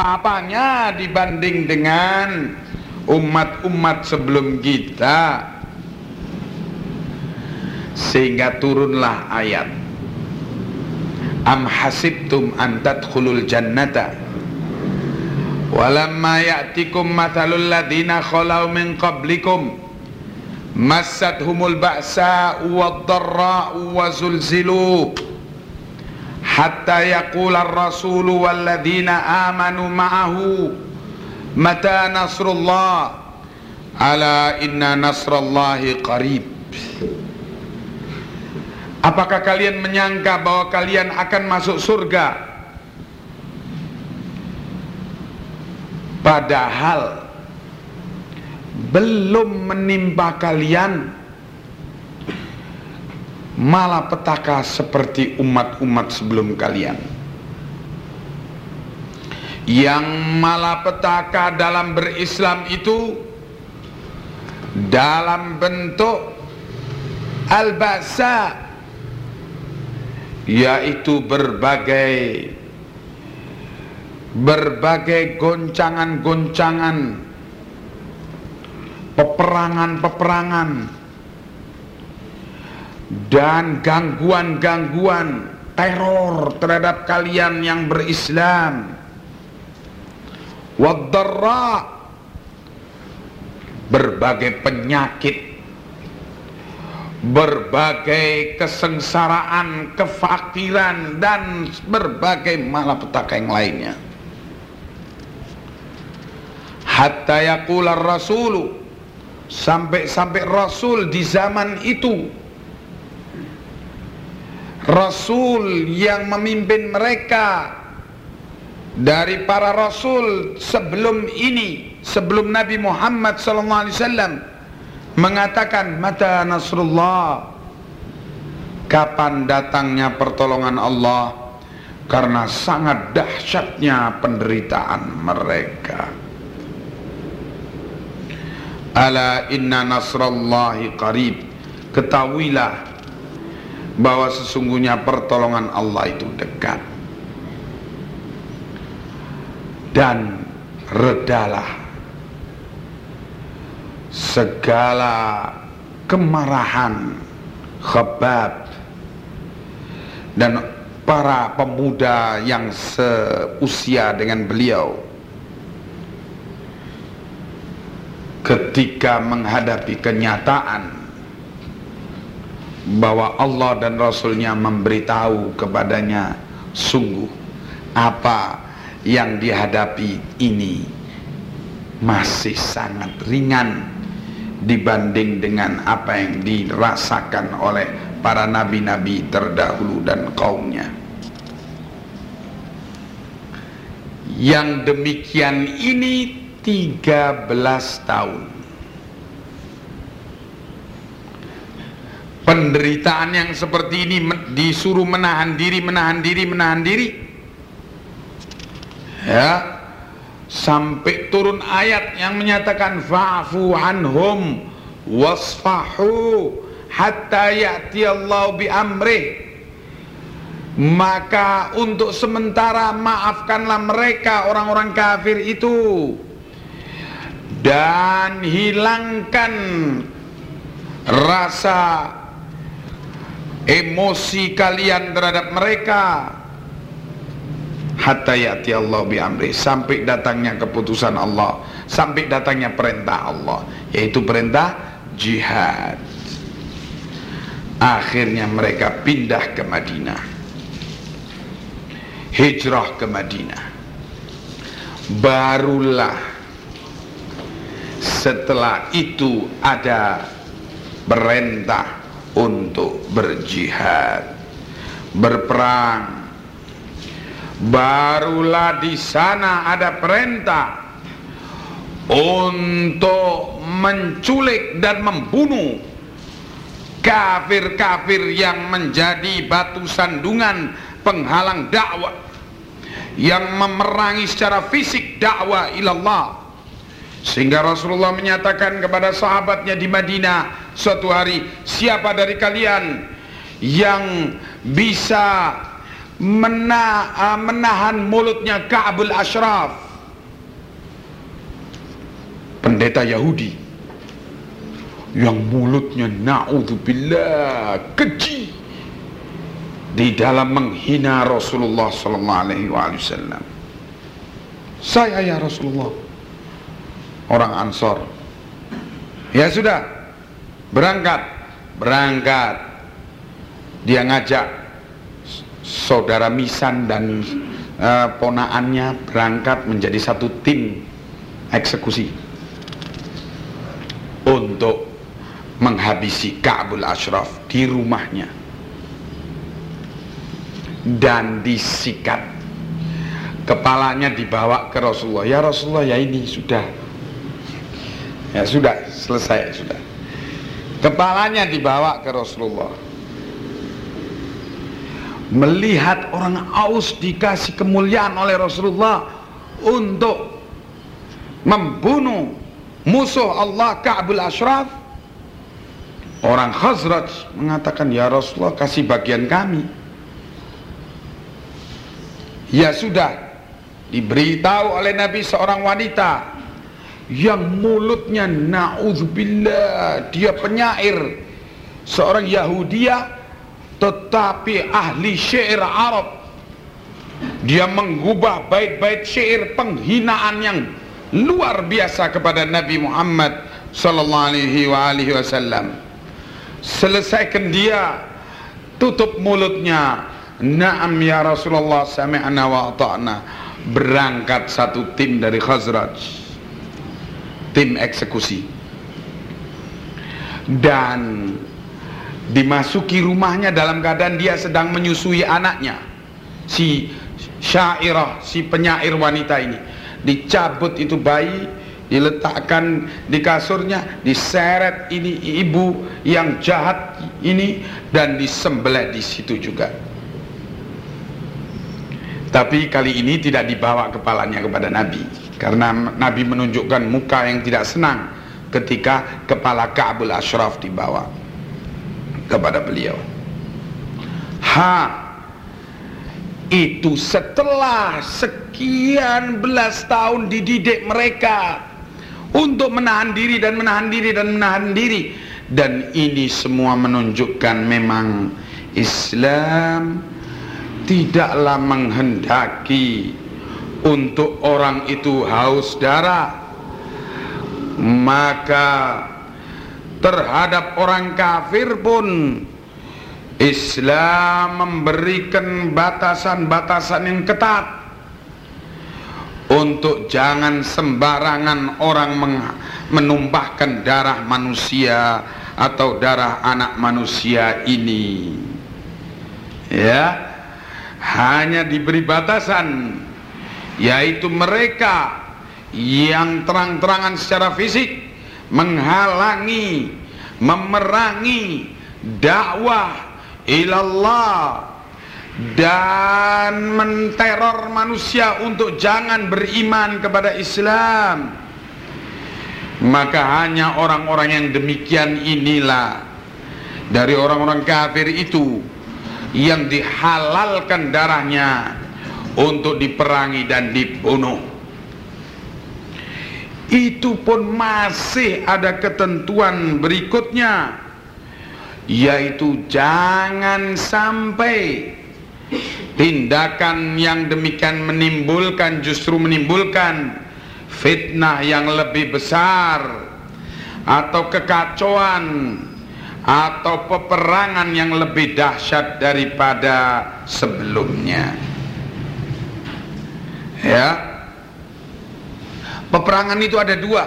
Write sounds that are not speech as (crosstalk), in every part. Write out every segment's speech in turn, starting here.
apa-apanya dibanding dengan umat-umat sebelum kita. Sehingga turunlah ayat. Am hasibtum an tadkhulul jannata? Walamma ya'tikum mathalul ladina khalau min qablikum. Massathumul ba'sa wad-dharra'u wa zulzilu hatta yaqula ar-rasulu wal ladina amanu ma'ahu mata nasrullah ala inna nasrallahi qarib Apakah kalian menyangka bahwa kalian akan masuk surga? Padahal belum menimpa kalian malapetaka seperti umat-umat sebelum kalian. Yang malapetaka dalam berislam itu dalam bentuk al-basa yaitu berbagai berbagai goncangan-goncangan peperangan-peperangan dan gangguan-gangguan teror terhadap kalian yang berislam. Wadarra berbagai penyakit. Berbagai kesengsaraan, kefakiran dan berbagai malapetaka yang lainnya. Hatta yaqula rasulu. Sampai-sampai rasul di zaman itu rasul yang memimpin mereka dari para rasul sebelum ini sebelum Nabi Muhammad wasallam mengatakan mata nasrullah kapan datangnya pertolongan Allah? Karena sangat dahsyatnya penderitaan mereka. Ala inna nasrallahi qarib. Ketahuilah bahwa sesungguhnya pertolongan Allah itu dekat. Dan redalah segala kemarahan khabab dan para pemuda yang seusia dengan beliau ketika menghadapi kenyataan bahwa Allah dan Rasulnya memberitahu kepadanya sungguh apa yang dihadapi ini masih sangat ringan dibanding dengan apa yang dirasakan oleh para nabi-nabi terdahulu dan kaumnya. Yang demikian ini 13 tahun. Penderitaan yang seperti ini disuruh menahan diri, menahan diri, menahan diri. Ya, sampai turun ayat yang menyatakan fa'fu anhum wasfahu hatta ya'ti Allah bi amrih maka untuk sementara maafkanlah mereka orang-orang kafir itu. Dan hilangkan rasa emosi kalian terhadap mereka. Hatta ya'ti Allah bi amri sampai datangnya keputusan Allah. Sampai datangnya perintah Allah. Yaitu perintah jihad. Akhirnya mereka pindah ke Madinah. Hijrah ke Madinah. Barulah setelah itu ada perintah untuk berjihad berperang. Barulah di sana ada perintah untuk menculik dan membunuh kafir-kafir yang menjadi batu sandungan penghalang dakwah yang memerangi secara fisik dakwah ilallah. Sehingga Rasulullah menyatakan kepada sahabatnya di Madinah suatu hari siapa dari kalian yang bisa mena, uh, menahan mulutnya Ka'bul Ashraf pendeta Yahudi yang mulutnya naudzubillah keji di dalam menghina Rasulullah sallallahu alaihi wasallam. Saya ya Rasulullah orang Ansor. Ya sudah, berangkat, berangkat. Dia ngajak saudara Misan dan uh, ponaannya berangkat menjadi satu tim eksekusi untuk menghabisi Ka'bul Ashraf di rumahnya. Dan disikat. Kepalanya dibawa ke Rasulullah. Ya Rasulullah ya ini sudah. Ya sudah selesai sudah kepalanya dibawa ke Rasulullah. Melihat orang Aus dikasih kemuliaan oleh Rasulullah untuk membunuh musuh Allah Ka'bul Ashraf orang Khazraj mengatakan ya Rasulullah kasih bagian kami. Ya sudah diberitahu oleh Nabi seorang wanita yang mulutnya na'udzubillah dia penyair. Seorang Yahudia tetapi ahli syair Arab. Dia mengubah bait-bait syair penghinaan yang luar biasa kepada Nabi Muhammad sallallahu alaihi wasallam. Selesaikan dia tutup mulutnya. Naam ya Rasulullah sami'na wa ata'na. Berangkat satu tim dari Khazraj tim eksekusi. Dan dimasuki rumahnya dalam keadaan dia sedang menyusui anaknya si syairah si penyair wanita ini. Dicabut itu bayi diletakkan di kasurnya diseret ini ibu yang jahat ini dan disembelih di situ juga. Tapi kali ini tidak dibawa kepalanya kepada Nabi karena Nabi menunjukkan muka yang tidak senang ketika kepala Ka'bul Ashraf dibawa kepada beliau. Ha itu setelah sekian belas tahun dididik mereka untuk menahan diri dan menahan diri dan menahan diri. Dan ini semua menunjukkan memang Islam tidaklah menghendaki untuk orang itu haus darah maka terhadap orang kafir pun Islam memberikan batasan-batasan yang ketat. Untuk jangan sembarangan orang menumpahkan darah manusia atau darah anak manusia ini. Ya hanya diberi batasan yaitu mereka yang terang-terangan secara fisik menghalangi memerangi dakwah ilallah dan menteror manusia untuk jangan beriman kepada Islam. Maka hanya orang-orang yang demikian inilah dari orang-orang kafir itu yang dihalalkan darahnya untuk diperangi dan dibunuh. Itu pun masih ada ketentuan berikutnya yaitu jangan sampai tindakan yang demikian menimbulkan justru menimbulkan fitnah yang lebih besar atau kekacauan atau peperangan yang lebih dahsyat daripada sebelumnya ya. Peperangan itu ada dua.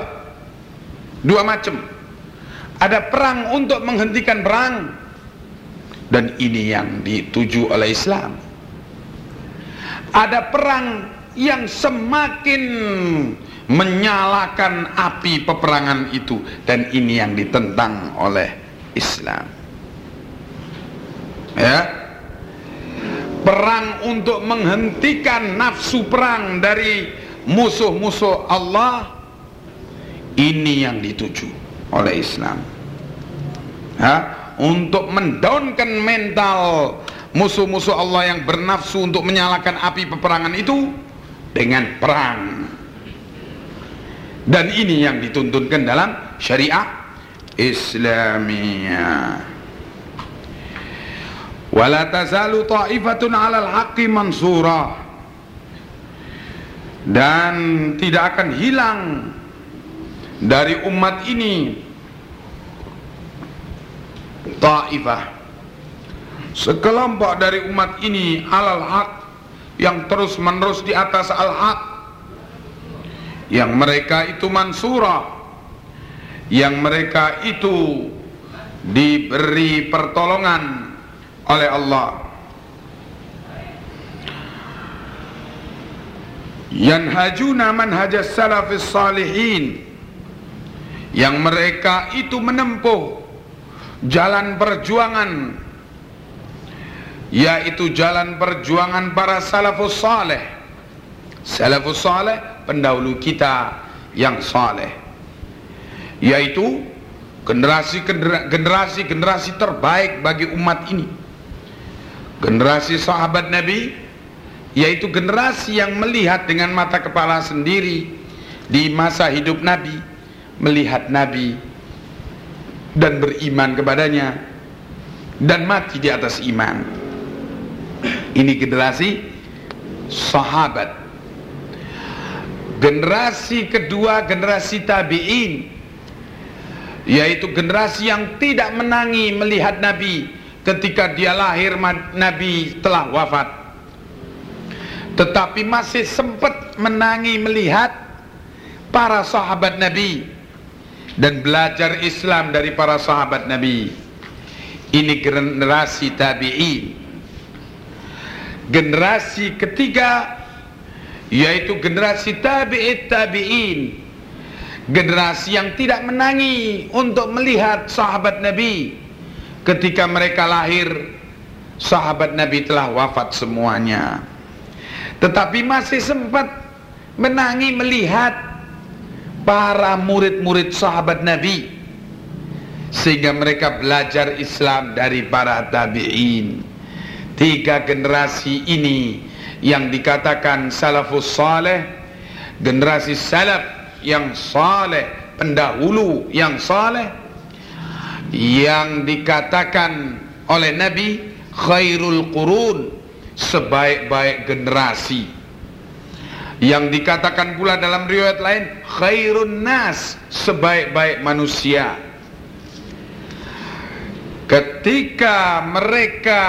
Dua macam. Ada perang untuk menghentikan perang. Dan ini yang dituju oleh Islam. Ada perang yang semakin menyalakan api peperangan itu. Dan ini yang ditentang oleh Islam. Ya perang untuk menghentikan nafsu perang dari musuh-musuh Allah ini yang dituju oleh Islam. Ha? untuk mendaunkan mental musuh-musuh Allah yang bernafsu untuk menyalakan api peperangan itu dengan perang. Dan ini yang dituntunkan dalam syariah Islamiyah wala tazalu ta'ifatun 'alal haqqi mansura. Dan tidak akan hilang dari umat ini ta'ifah. Sekelompok dari umat ini alal haq yang terus menerus di atas al haq yang mereka itu mansura. Yang mereka itu diberi pertolongan oleh Allah. Yanhajuna manhajas salafis salihin. Yang mereka itu menempuh jalan perjuangan yaitu jalan perjuangan para salafus saleh. Salafus saleh pendahulu kita yang saleh. Yaitu generasi generasi generasi terbaik bagi umat ini generasi sahabat Nabi yaitu generasi yang melihat dengan mata kepala sendiri di masa hidup Nabi melihat Nabi dan beriman kepadanya dan mati di atas iman. Ini generasi sahabat. Generasi kedua generasi tabi'in yaitu generasi yang tidak menangi melihat Nabi ketika dia lahir Nabi telah wafat. Tetapi masih sempat menangi melihat para sahabat Nabi dan belajar Islam dari para sahabat Nabi. Ini generasi tabi'in. Generasi ketiga yaitu generasi tabi'it tabi'in. Generasi yang tidak menangi untuk melihat sahabat Nabi ketika mereka lahir sahabat Nabi telah wafat semuanya. Tetapi masih sempat menangi melihat para murid-murid sahabat Nabi. Sehingga mereka belajar Islam dari para tabi'in. Tiga generasi ini yang dikatakan salafus saleh generasi salaf yang saleh pendahulu yang saleh yang dikatakan oleh Nabi khairul qurun sebaik-baik generasi. Yang dikatakan pula dalam riwayat lain khairun nas sebaik-baik manusia. Ketika mereka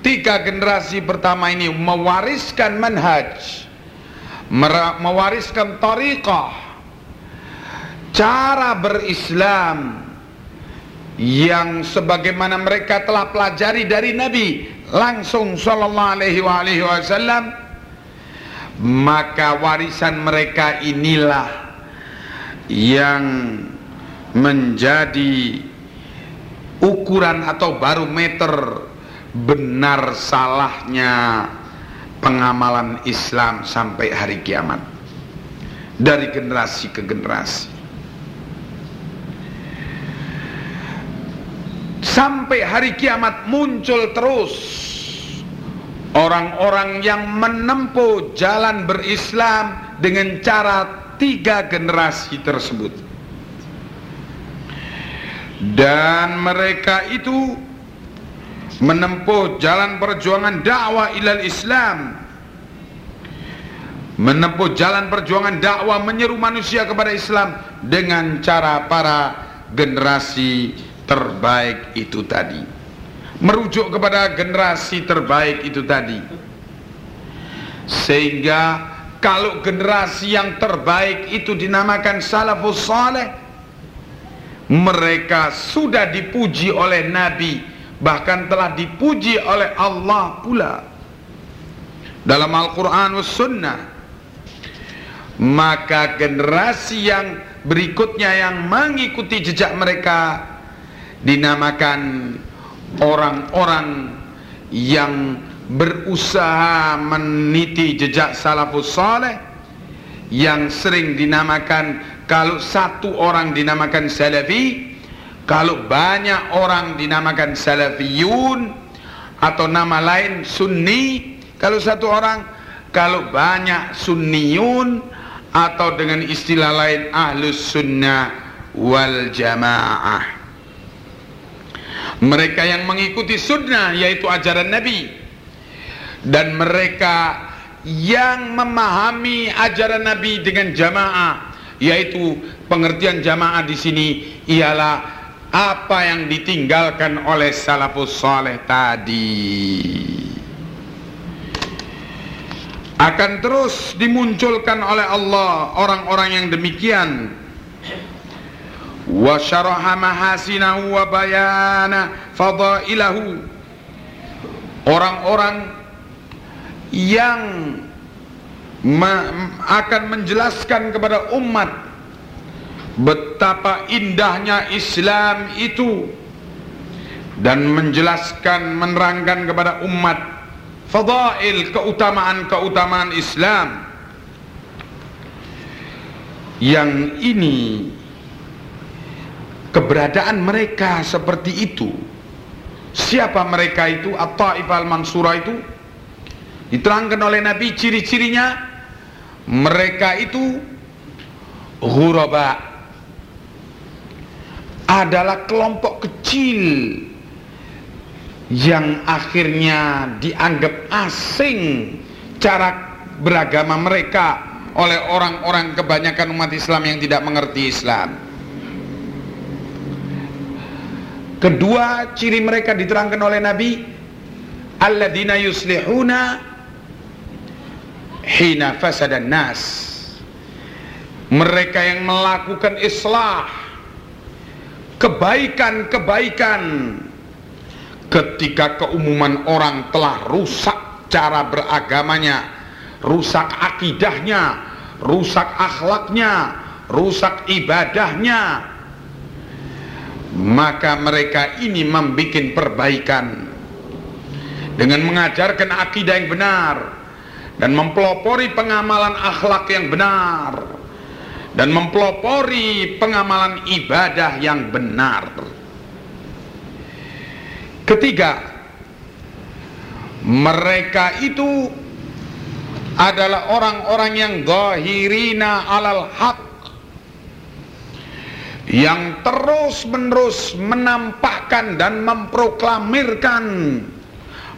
tiga generasi pertama ini mewariskan manhaj mewariskan tariqah cara berislam yang sebagaimana mereka telah pelajari dari Nabi langsung sallallahu alaihi wasallam maka warisan mereka inilah yang menjadi ukuran atau barometer benar salahnya pengamalan Islam sampai hari kiamat. Dari generasi ke generasi sampai hari kiamat muncul terus. Orang-orang yang menempuh jalan berislam dengan cara tiga generasi tersebut. Dan mereka itu menempuh jalan perjuangan dakwah ilal Islam. Menempuh jalan perjuangan dakwah menyeru manusia kepada Islam dengan cara para generasi terbaik itu tadi. Merujuk kepada generasi terbaik itu tadi. Sehingga kalau generasi yang terbaik itu dinamakan salafus saleh mereka sudah dipuji oleh Nabi bahkan telah dipuji oleh Allah pula. Dalam Al-Quran was Sunnah maka generasi yang berikutnya yang mengikuti jejak mereka dinamakan orang-orang yang berusaha meniti jejak salafus saleh yang sering dinamakan kalau satu orang dinamakan salafi kalau banyak orang dinamakan salafiyun atau nama lain sunni kalau satu orang kalau banyak sunniyun atau dengan istilah lain ahlus sunnah wal jamaah mereka yang mengikuti sunnah yaitu ajaran Nabi. Dan mereka yang memahami ajaran Nabi dengan jamaah yaitu pengertian jamaah di sini ialah apa yang ditinggalkan oleh salafus saleh tadi. Akan terus dimunculkan oleh Allah orang-orang yang demikian syaraha mahasinahu wa bayana fadailahu. Orang-orang yang akan menjelaskan kepada umat betapa indahnya Islam itu dan menjelaskan menerangkan kepada umat fadail keutamaan-keutamaan Islam. Yang ini keberadaan mereka seperti itu. Siapa mereka itu? At-Taif al-Mansura itu? Diterangkan oleh Nabi ciri-cirinya mereka itu ghuraba. Adalah kelompok kecil yang akhirnya dianggap asing cara beragama mereka oleh orang-orang kebanyakan umat Islam yang tidak mengerti Islam. Kedua ciri mereka diterangkan oleh Nabi alladzina yuslihuna hina fasadan nas mereka yang melakukan islah kebaikan-kebaikan ketika keumuman orang telah rusak cara beragamanya rusak akidahnya rusak akhlaknya rusak ibadahnya maka mereka ini membuat perbaikan. Dengan mengajarkan akidah yang benar. Dan mempelopori pengamalan akhlak yang benar. Dan mempelopori pengamalan ibadah yang benar. Ketiga, mereka itu adalah orang-orang yang zahirina alal haq yang terus-menerus menampakkan dan memproklamirkan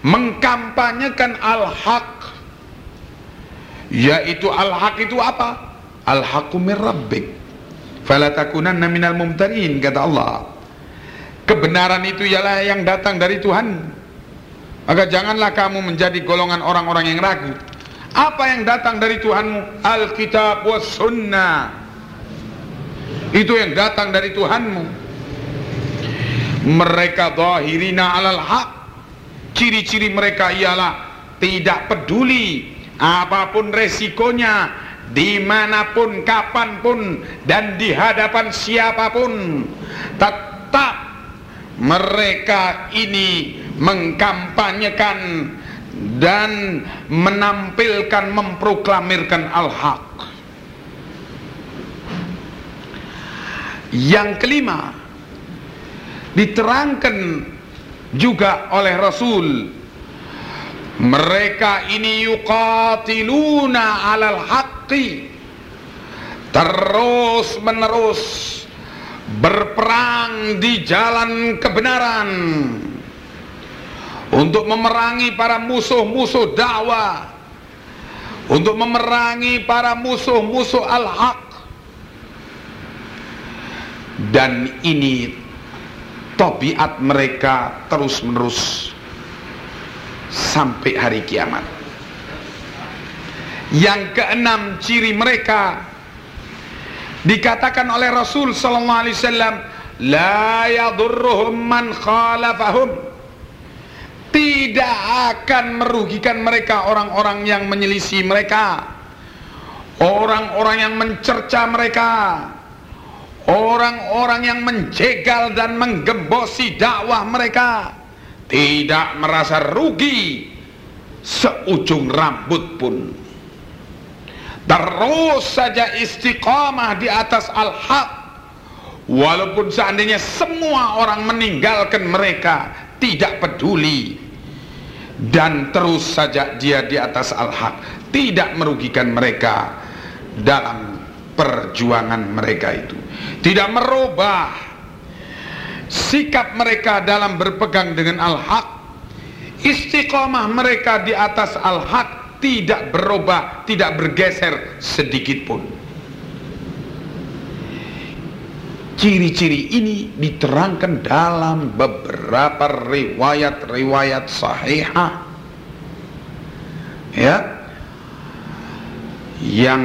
mengkampanyekan al-haq yaitu al-haq itu apa? Al-haqqu min rabbik. Fala takunanna minal mumtarin kata Allah. Kebenaran itu ialah yang datang dari Tuhan. Maka janganlah kamu menjadi golongan orang-orang yang ragu. Apa yang datang dari Tuhanmu? Alkitab was sunnah. Itu yang datang dari Tuhanmu. Mereka zahirina alal haq. Ciri-ciri mereka ialah tidak peduli apa pun resikonya di mana pun kapan pun dan di hadapan siapa pun tetap mereka ini mengkampanyekan dan menampilkan memproklamirkan al-haq yang kelima diterangkan juga oleh Rasul mereka ini yuqatiluna alal haqqi terus menerus berperang di jalan kebenaran untuk memerangi para musuh-musuh dakwah untuk memerangi para musuh-musuh al-haq dan ini tabiat mereka terus menerus sampai hari kiamat. Yang keenam ciri mereka dikatakan oleh Rasul sallallahu alaihi wasallam la yadurruhum man khalafahum tidak akan merugikan mereka orang-orang yang menyelisih mereka orang-orang yang mencerca mereka orang-orang yang menjegal dan menggembosi dakwah mereka tidak merasa rugi seujung rambut pun. Terus saja istiqamah di atas al-haq. Walaupun seandainya semua orang meninggalkan mereka tidak peduli. Dan terus saja dia di atas al-haq tidak merugikan mereka dalam perjuangan mereka itu. Tidak merubah sikap mereka dalam berpegang dengan al-haq. Istiqomah mereka di atas al-haq tidak berubah tidak bergeser sedikit pun. Ciri-ciri ini diterangkan dalam beberapa riwayat-riwayat sahihah. Ya. Yang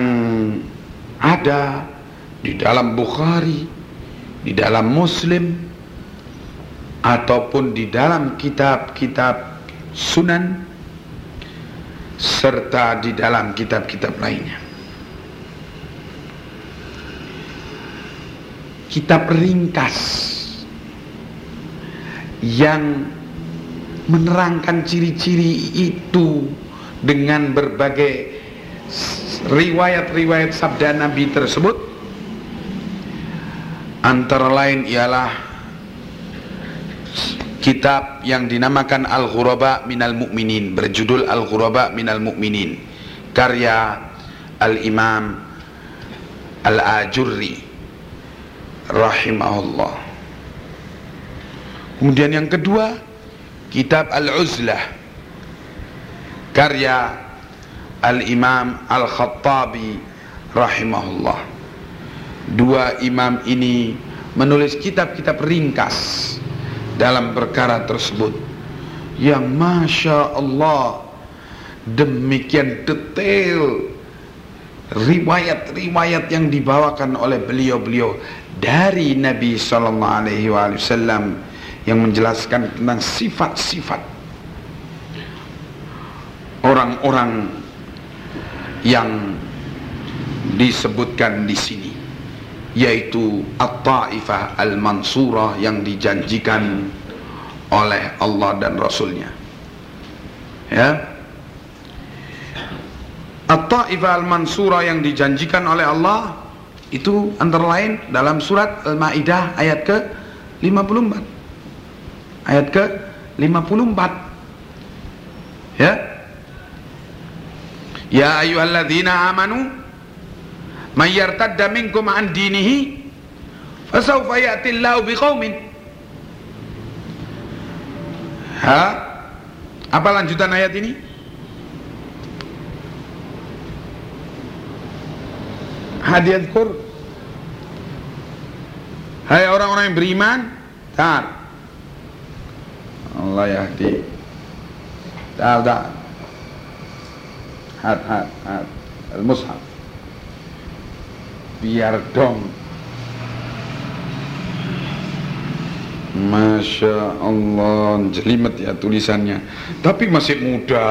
ada di dalam Bukhari, di dalam Muslim ataupun di dalam kitab-kitab Sunan serta di dalam kitab-kitab lainnya. Kitab ringkas yang menerangkan ciri-ciri itu dengan berbagai riwayat-riwayat sabda Nabi tersebut antara lain ialah kitab yang dinamakan Al-Ghuraba Minal Mu'minin berjudul Al-Ghuraba Minal Mu'minin karya Al-Imam Al-Ajurri rahimahullah. Kemudian yang kedua kitab Al-Uzlah karya Al-Imam Al-Khattabi rahimahullah. Dua imam ini menulis kitab-kitab ringkas dalam perkara tersebut yang Masya Allah demikian detail riwayat-riwayat yang dibawakan oleh beliau-beliau dari Nabi Sallallahu Alaihi Wasallam yang menjelaskan tentang sifat-sifat orang-orang yang disebutkan di sini yaitu At-Taifah Al-Mansurah yang dijanjikan oleh Allah dan Rasulnya. Ya. At-Taifah Al-Mansurah yang dijanjikan oleh Allah itu antara lain dalam surat Al-Maidah ayat ke 54 ayat ke 54 ya Ya ayyuhalladzina amanu may yartadda minkum an dinihi fasawfa ya'ti Allahu biqaumin. Ha? Apa lanjutan ayat ini? Hadiah kur. Hai orang-orang yang beriman Tar. Allah yahdi Tar, tar hat hat hat al-mushaf. Biar dong. Masya Allah jelimet ya tulisannya. Tapi masih muda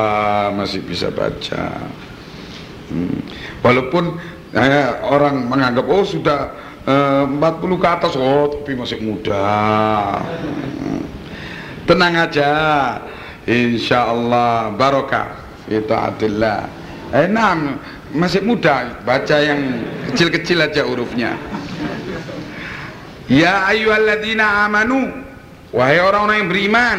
masih bisa baca. Hmm. walaupun eh, orang menganggap oh sudah eh, 40 ke atas. Oh tapi masih muda. Hmm. tenang aja. Insya Allah barokah Ita'atillah Eh nah, masih muda. Baca yang kecil-kecil aja hurufnya. Ya ayyuhalladzina amanu. Wahai orang-orang yang beriman.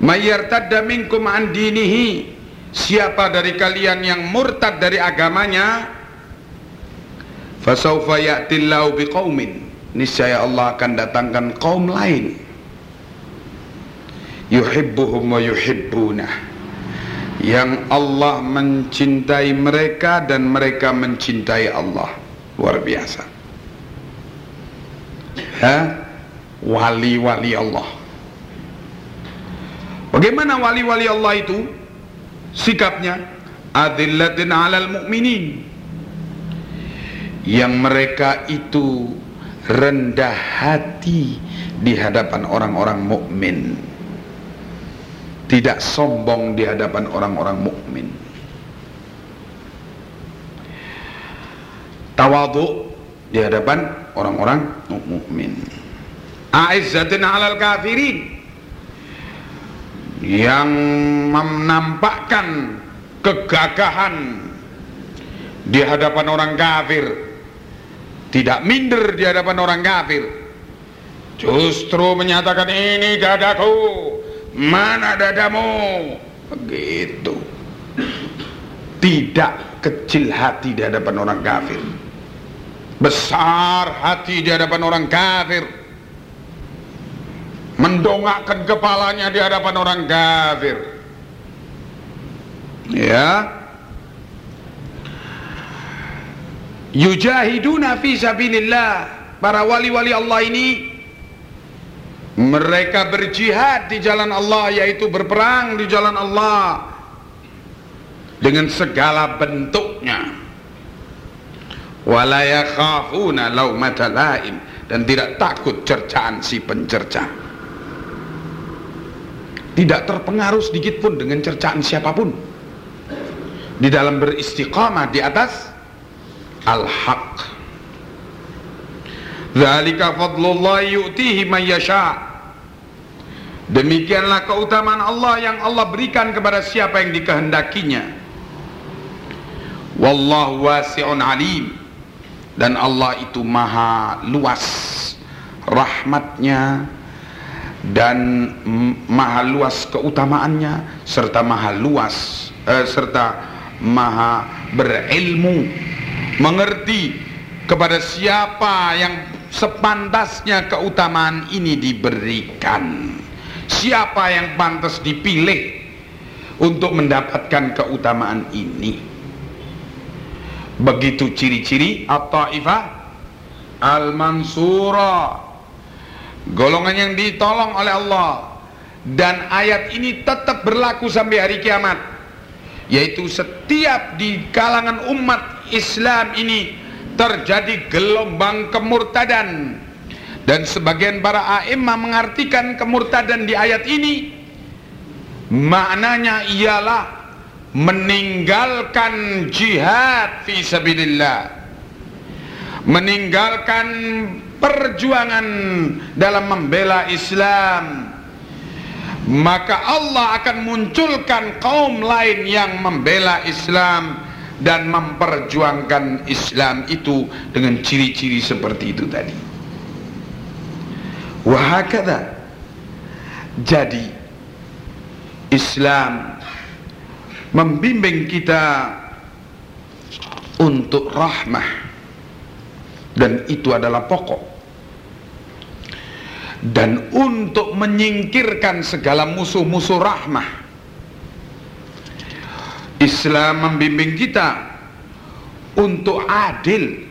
Mayyartadda minkum an dinihi. Siapa dari kalian yang murtad dari agamanya? Fasawfa ya'tillahu biqaumin. Niscaya Allah akan datangkan kaum lain. Yuhibbuhum wa yuhibbunah yang Allah mencintai mereka dan mereka mencintai Allah. Luar biasa. Ya wali-wali Allah. Bagaimana wali-wali Allah itu? Sikapnya adillatin alal mu'minin. Yang mereka itu rendah hati di hadapan orang-orang mukmin tidak sombong di hadapan orang-orang mukmin. Tawadhu di hadapan orang-orang mukmin. Aizzatin 'alal kafirin yang menampakkan kegagahan di hadapan orang kafir tidak minder di hadapan orang kafir justru menyatakan ini dadaku mana dadamu? Begitu. Tidak kecil hati di hadapan orang kafir. Besar hati di hadapan orang kafir. Mendongakkan kepalanya di hadapan orang kafir. Ya. Yujahiduna fi sabilillah. Para wali-wali Allah ini mereka berjihad di jalan Allah yaitu berperang di jalan Allah dengan segala bentuknya. Wala laumata laim dan tidak takut cercaan si pencerca. Tidak terpengaruh sedikit pun dengan cercaan siapa pun. Di dalam beristiqamah di atas al-haq. Zalika fadlullah yu'tihi man yasha demikianlah keutamaan Allah yang Allah berikan kepada siapa yang dikehendakinya. Wallahu wasi'un alim. Dan Allah itu maha luas rahmatnya dan maha luas keutamaannya serta maha luas eh, serta maha berilmu. Mengerti kepada siapa yang sepantasnya keutamaan ini diberikan siapa yang pantas dipilih untuk mendapatkan keutamaan ini? Begitu ciri-ciri at-taifah al-mansura. Golongan yang ditolong oleh Allah. Dan ayat ini tetap berlaku sampai hari kiamat. Yaitu setiap di kalangan umat Islam ini terjadi gelombang kemurtadan dan sebagian para a'imah mengartikan kemurtadan di ayat ini maknanya ialah meninggalkan jihad fi sabilillah. Meninggalkan perjuangan dalam membela Islam. Maka Allah akan munculkan kaum lain yang membela Islam dan memperjuangkan Islam itu dengan ciri-ciri seperti itu tadi wahakada jadi Islam membimbing kita untuk rahmah. Dan itu adalah pokok. Dan untuk menyingkirkan segala musuh-musuh rahmah. Islam membimbing kita untuk adil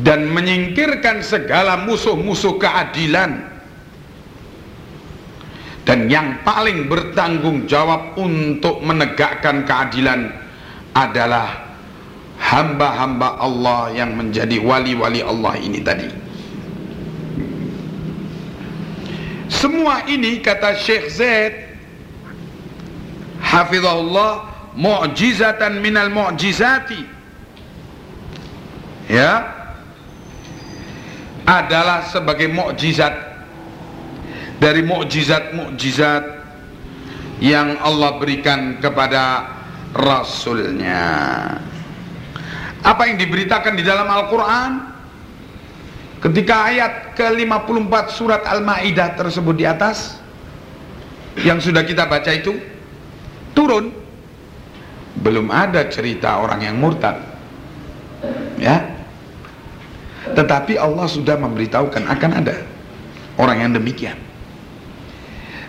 dan menyingkirkan segala musuh-musuh keadilan. Dan yang paling bertanggung jawab untuk menegakkan keadilan adalah hamba-hamba Allah yang menjadi wali-wali Allah ini tadi. Semua ini kata Syekh Zaid hafizahullah mu'jizatan minal mu'jizati. Ya adalah sebagai mukjizat. Dari mukjizat-mukjizat yang Allah berikan kepada Rasulnya. Apa yang diberitakan di dalam Al-Quran? Ketika ayat ke-54 surat Al-Ma'idah tersebut di atas yang sudah kita baca itu turun. Belum ada cerita orang yang murtad. Ya tetapi Allah sudah memberitahukan akan ada orang yang demikian.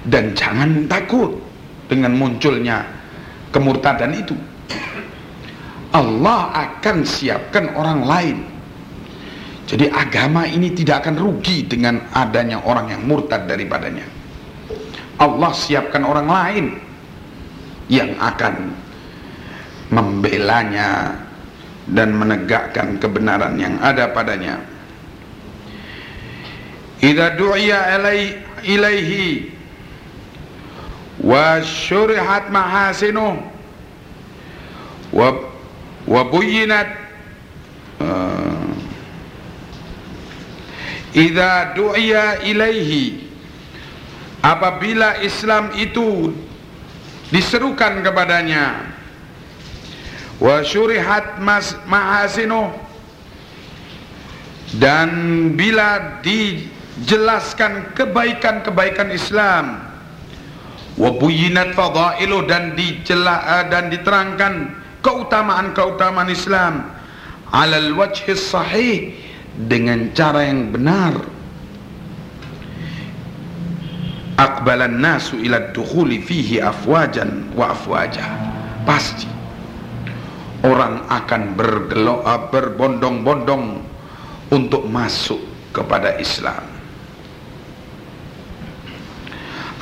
Dan jangan takut dengan munculnya kemurtadan itu. Allah akan siapkan orang lain. Jadi agama ini tidak akan rugi dengan adanya orang yang murtad daripadanya. Allah siapkan orang lain yang akan membelanya dan menegakkan kebenaran yang ada padanya. Idza du'iya ilaihi wa syurihat mahasinu wa wa buyinat uh, idza du'iya ilaihi apabila Islam itu diserukan kepadanya wa syurihat mas mahasinu. Dan bila dijelaskan kebaikan-kebaikan Islam wa buyinat fadailu dan dijela, dan diterangkan keutamaan-keutamaan Islam alal wajhis sahih dengan cara yang benar. Aqbalan nasu ila dukhuli fihi afwajan wa afwaja. Pasti orang akan bergelok berbondong-bondong untuk masuk kepada Islam.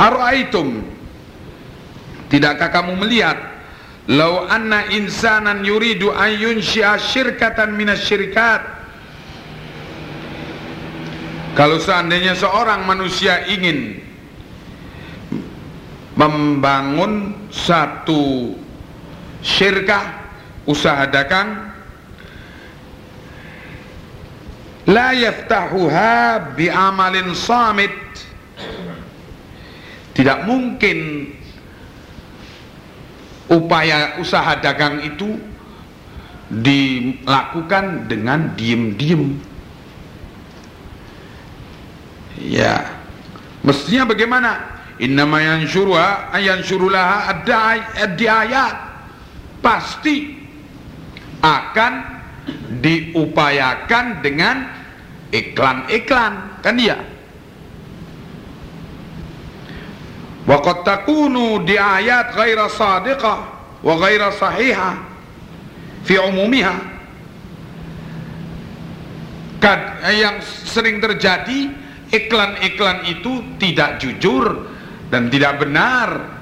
Araitum Tidakkah kamu melihat? Lau anna insanan yuridu an yunshi'a syirkatan minas syirikat Kalau seandainya seorang manusia ingin Membangun satu syirkah Usaha dagang La yaftahuha bi'amalin samit. Tidak mungkin upaya usaha dagang itu dilakukan dengan diem-diem. Ya mestinya bagaimana? Innama yansyuruha ayansyurulaha ad-diayat. Pasti akan diupayakan dengan iklan-iklan. Kan dia wa qad takunu di ayat ghaira sadiqah wa ghaira sahihah fi umumiha. Kad yang sering terjadi iklan-iklan itu tidak jujur dan tidak benar.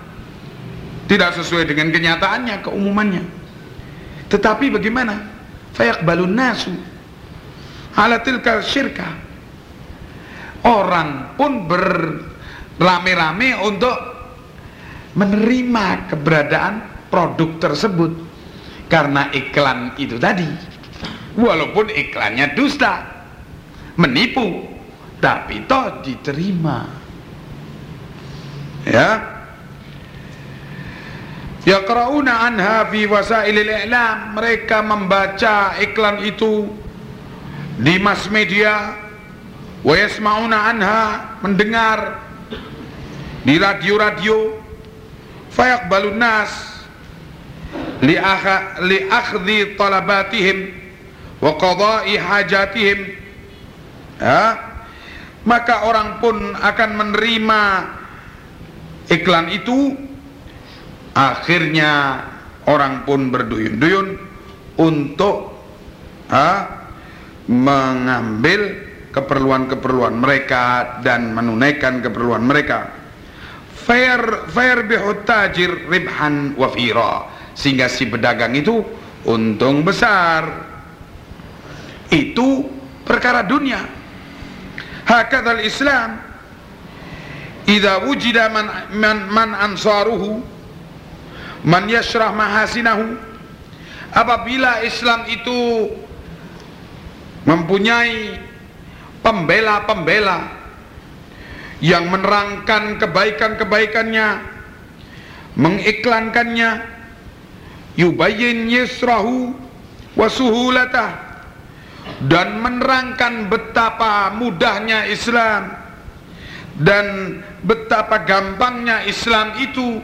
Tidak sesuai dengan kenyataannya keumumannya tetapi bagaimana? Fayaqbalun nasu ala tilka syirka. Orang pun ber rame-rame untuk menerima keberadaan produk tersebut. Karena iklan itu tadi. Walaupun iklannya dusta menipu tapi toh diterima. Ya yaqrauna anha fi wasailil i'lam. Mereka membaca iklan itu di mass media. Wa yasma'una anha mendengar di radio-radio. Fayaqbalun nas li akhdhi talabatihim wa qada'i hajatihim. Ya maka orang pun akan menerima iklan itu akhirnya orang pun berduyun-duyun untuk ha, mengambil keperluan-keperluan mereka dan menunaikan keperluan mereka. Fair fair tajir ribhan wafira sehingga si pedagang itu untung besar. Itu perkara dunia. Hakadzal islam. Idza wujida man, man, man ansaruhu man yashrah mahasinahu apabila Islam itu mempunyai pembela-pembela yang menerangkan kebaikan-kebaikannya mengiklankannya yubayyin yusrahu wa suhulatah dan menerangkan betapa mudahnya Islam dan betapa gampangnya Islam itu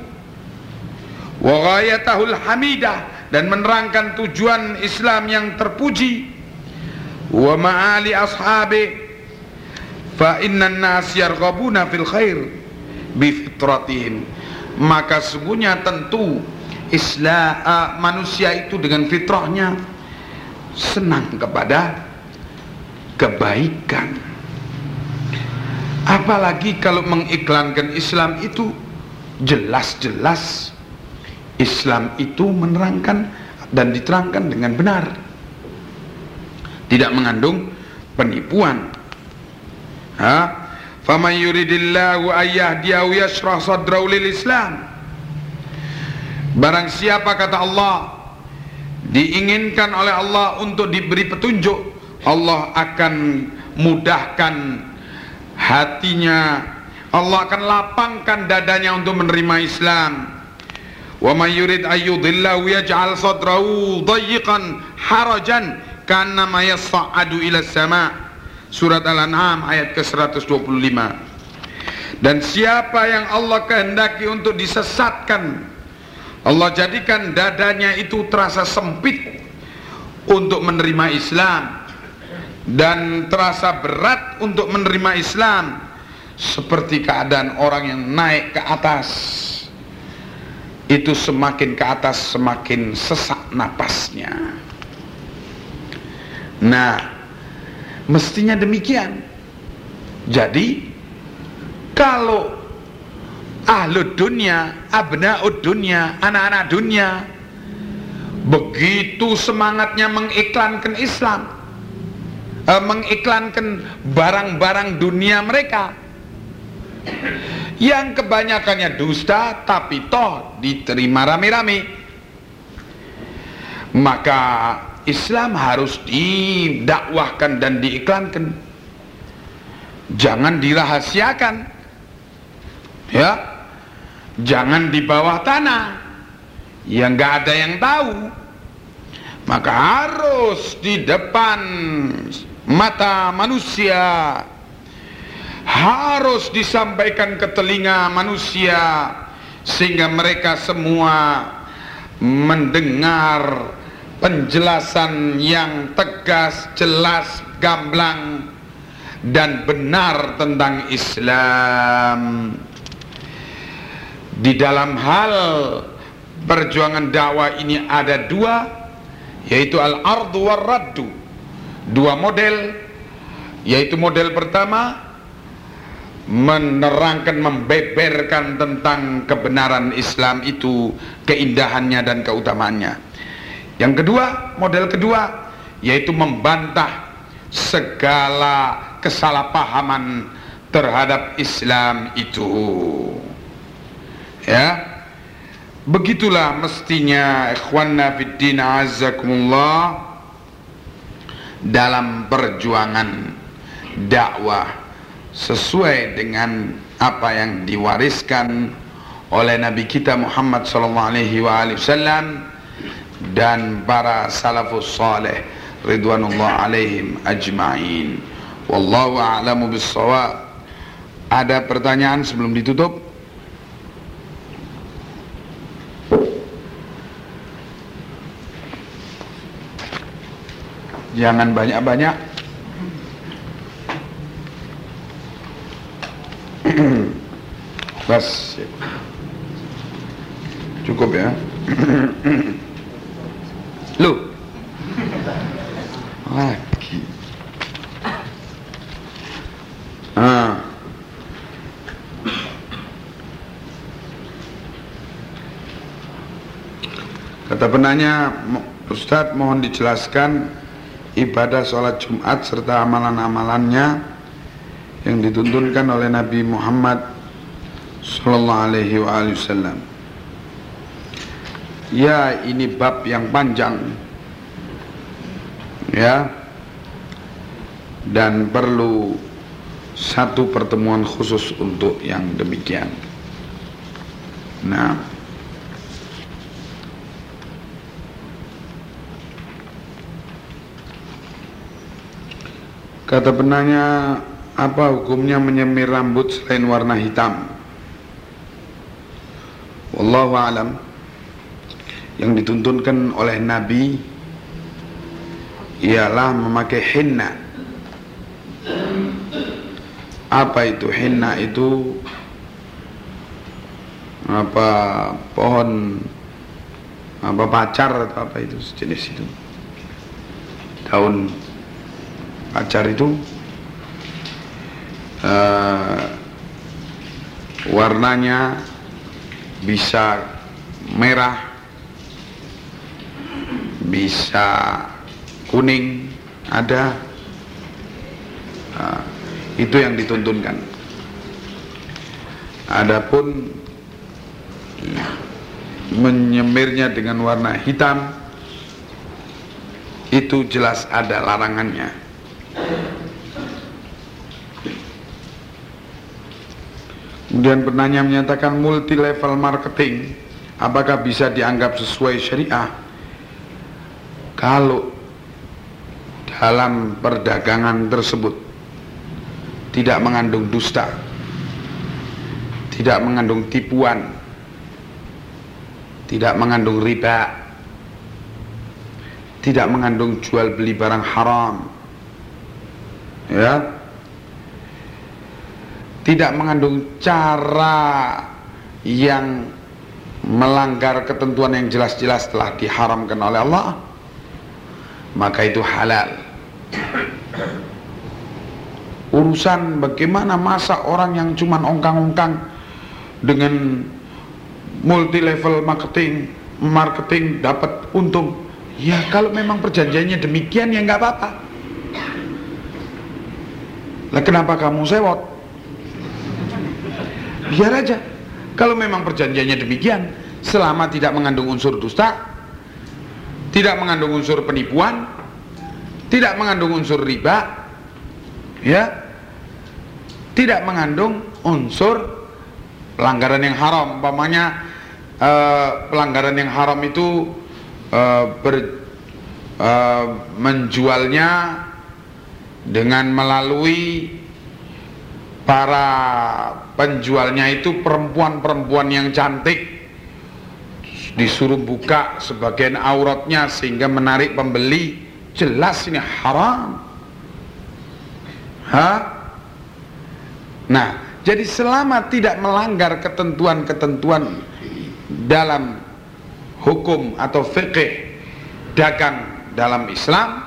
wa ghayatahul hamidah dan menerangkan tujuan Islam yang terpuji. Wa ma'ali ashabi fa innan nas yarghabuna fil khair bi fitratihim. Maka sungguhnya tentu Islam uh, manusia itu dengan fitrahnya senang kepada kebaikan. Apalagi kalau mengiklankan Islam itu jelas-jelas Islam itu menerangkan dan diterangkan dengan benar. Tidak mengandung penipuan. Ha? Faman yuridillahu ayyahdiyahu yashrah sadrahu lil islam. Barang siapa kata Allah diinginkan oleh Allah untuk diberi petunjuk Allah akan mudahkan hatinya. Allah akan lapangkan dadanya untuk menerima Islam wa man yurid ayyudillahu yaj'al sadrahu dayyiqan harajan kana ma yas'adu ila sama' Surat Al-An'am ayat ke-125. Dan siapa yang Allah kehendaki untuk disesatkan Allah jadikan dadanya itu terasa sempit untuk menerima Islam dan terasa berat untuk menerima Islam seperti keadaan orang yang naik ke atas itu semakin ke atas semakin sesak napasnya. Nah mestinya demikian. Jadi kalau ahlu dunia abnaud dunia anak-anak dunia begitu semangatnya mengiklankan Islam eh, mengiklankan barang-barang dunia mereka yang kebanyakannya dusta tapi toh diterima rame-rame. Maka Islam harus didakwahkan dan diiklankan. Jangan dirahasiakan. Ya. Jangan di bawah tanah. Yang nggak ada yang tahu. Maka harus di depan mata manusia harus disampaikan ke telinga manusia sehingga mereka semua mendengar penjelasan yang tegas, jelas, gamblang dan benar tentang Islam. Di dalam hal perjuangan dakwah ini ada dua yaitu al-ardu war-raddu. Dua model yaitu model pertama menerangkan membeberkan tentang kebenaran Islam itu keindahannya dan keutamaannya. Yang kedua model kedua yaitu membantah segala kesalahpahaman terhadap Islam itu. Ya begitulah mestinya ikhwanna fiddin azzakumullah dalam perjuangan dakwah sesuai dengan apa yang diwariskan oleh Nabi kita Muhammad wasallam dan para salafus saleh ridwanullah alaihim ajma'in. Wallahu a'lamu bissawab ada pertanyaan sebelum ditutup? Jangan banyak-banyak (clears throat) Bas Cukup ya. (clears throat) Lu. Lagi. Ah. Kata penanya Ustadz mohon dijelaskan Ibadah sholat Jumat serta amalan-amalannya yang dituntunkan oleh Nabi Muhammad sallallahu alaihi wasallam. Ya, ini bab yang panjang. Ya. Dan perlu satu pertemuan khusus untuk yang demikian. Nah, Kata penanya apa hukumnya menyemir rambut selain warna hitam? Wallahu alam. Yang dituntunkan oleh Nabi ialah memakai henna. Apa itu henna itu? Apa pohon apa pacar atau apa itu sejenis itu? Daun pacar itu uh, warnanya bisa merah bisa kuning ada. Uh, itu yang dituntunkan. Adapun menyemirnya dengan warna hitam itu jelas ada larangannya Kemudian penanya menyatakan multi level marketing apakah bisa dianggap sesuai syariah? Kalau dalam perdagangan tersebut tidak mengandung dusta, tidak mengandung tipuan, tidak mengandung riba tidak mengandung jual beli barang haram ya tidak mengandung cara yang melanggar ketentuan yang jelas-jelas telah diharamkan oleh Allah maka itu halal. Urusan bagaimana masa orang yang cuman ongkang-ongkang dengan multi level marketing marketing dapat untung. Ya kalau memang perjanjiannya demikian ya nggak apa-apa. Lah kenapa kamu sewot biar aja. Kalau memang perjanjiannya demikian selama tidak mengandung unsur dusta tidak mengandung unsur penipuan tidak mengandung unsur riba ya tidak mengandung unsur pelanggaran yang haram. Umpamanya uh, pelanggaran yang haram itu uh, ber, uh, menjualnya dengan melalui para penjualnya itu perempuan-perempuan yang cantik. Disuruh buka sebagian auratnya sehingga menarik pembeli. Jelas ini haram. Ha? nah jadi selama tidak melanggar ketentuan-ketentuan dalam hukum atau fikih dagang dalam Islam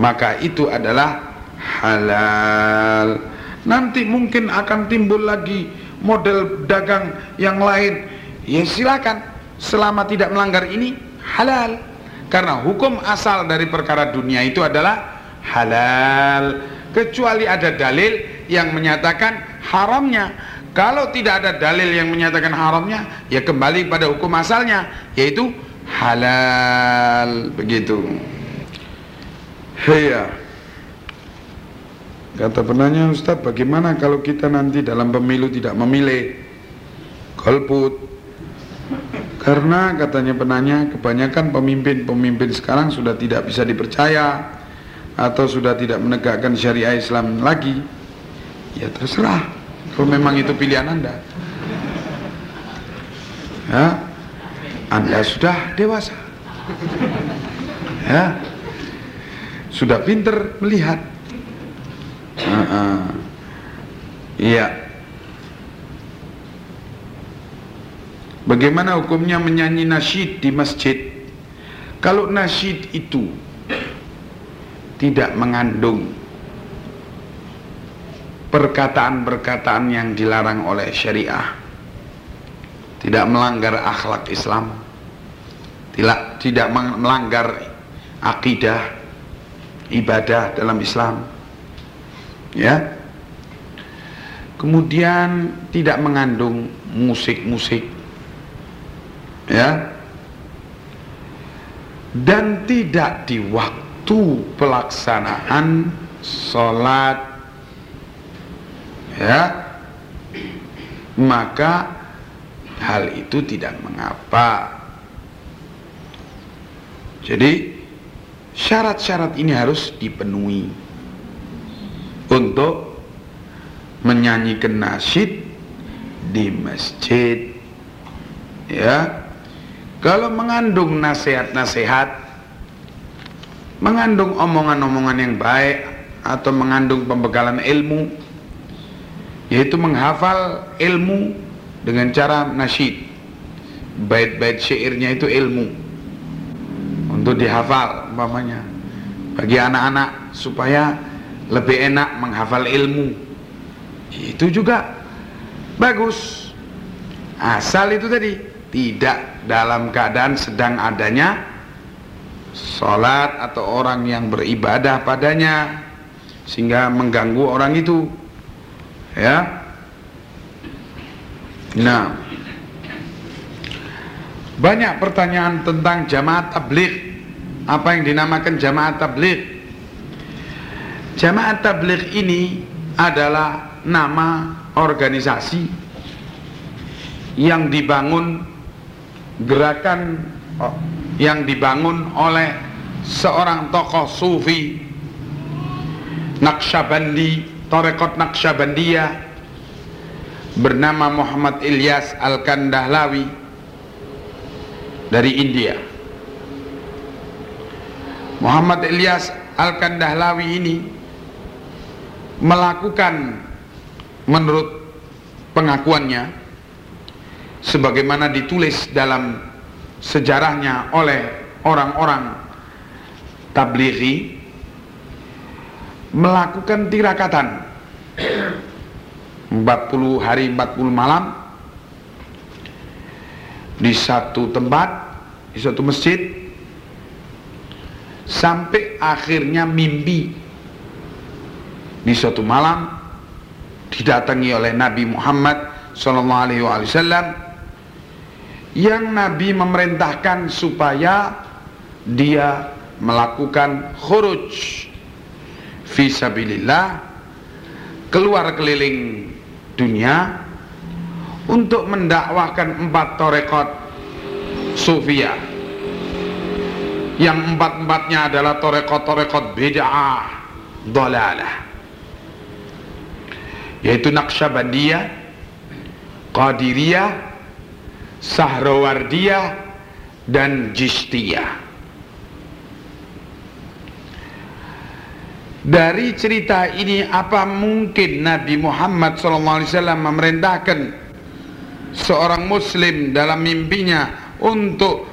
maka itu adalah halal nanti mungkin akan timbul lagi model dagang yang lain. Ya silakan. Selama tidak melanggar ini halal. Karena hukum asal dari perkara dunia itu adalah halal. Kecuali ada dalil yang menyatakan haramnya. Kalau tidak ada dalil yang menyatakan haramnya, ya kembali pada hukum asalnya, yaitu halal. Begitu. Iya. Kata penanya Ustaz, bagaimana kalau kita nanti dalam pemilu tidak memilih golput? Karena katanya penanya, kebanyakan pemimpin-pemimpin sekarang sudah tidak bisa dipercaya atau sudah tidak menegakkan syariah Islam lagi. Ya terserah. Kalau memang itu pilihan Anda. Ya. Anda sudah dewasa. Ya. Sudah pinter melihat. Iya. Bagaimana hukumnya menyanyi nasyid di masjid? Kalau nasyid itu tidak mengandung perkataan-perkataan yang dilarang oleh syariah tidak melanggar akhlak Islam tidak tidak melanggar akidah ibadah dalam Islam ya. Kemudian tidak mengandung musik-musik ya. Dan tidak di waktu pelaksanaan sholat ya. Maka hal itu tidak mengapa. Jadi syarat-syarat ini harus dipenuhi untuk menyanyikan nasyid di masjid. Ya. Kalau mengandung nasihat-nasihat mengandung omongan-omongan yang baik atau mengandung pembekalan ilmu yaitu menghafal ilmu dengan cara nasyid. Bait-bait syairnya itu ilmu untuk dihafal umpamanya. Bagi anak-anak supaya lebih enak menghafal ilmu. Itu juga bagus. Asal itu tadi tidak dalam keadaan sedang adanya sholat atau orang yang beribadah padanya sehingga mengganggu orang itu. Ya. Nah. Banyak pertanyaan tentang jamaah tabligh. Apa yang dinamakan jamaah tabligh jamaah tabligh ini adalah nama organisasi yang dibangun gerakan oh, yang dibangun oleh seorang tokoh sufi Naqsyabandi Torekot Naqsyabandiyah bernama Muhammad Ilyas Al-Kandahlawi dari India. Muhammad Ilyas Al-Kandahlawi ini melakukan menurut pengakuannya sebagaimana ditulis dalam sejarahnya oleh orang-orang tablighi melakukan tirakatan 40 hari 40 malam di satu tempat di satu masjid sampai akhirnya mimpi di suatu malam didatangi oleh Nabi Muhammad wasallam yang Nabi memerintahkan supaya dia melakukan khuruj fisabilillah keluar keliling dunia untuk mendakwahkan empat torekot sufia yang empat-empatnya adalah torekot-torekot bid'ah dolalah yaitu Naqsyabandiyah Qadiriyah Sahrawardiyah dan Jistiyah Dari cerita ini apa mungkin Nabi Muhammad SAW memerintahkan seorang muslim dalam mimpinya untuk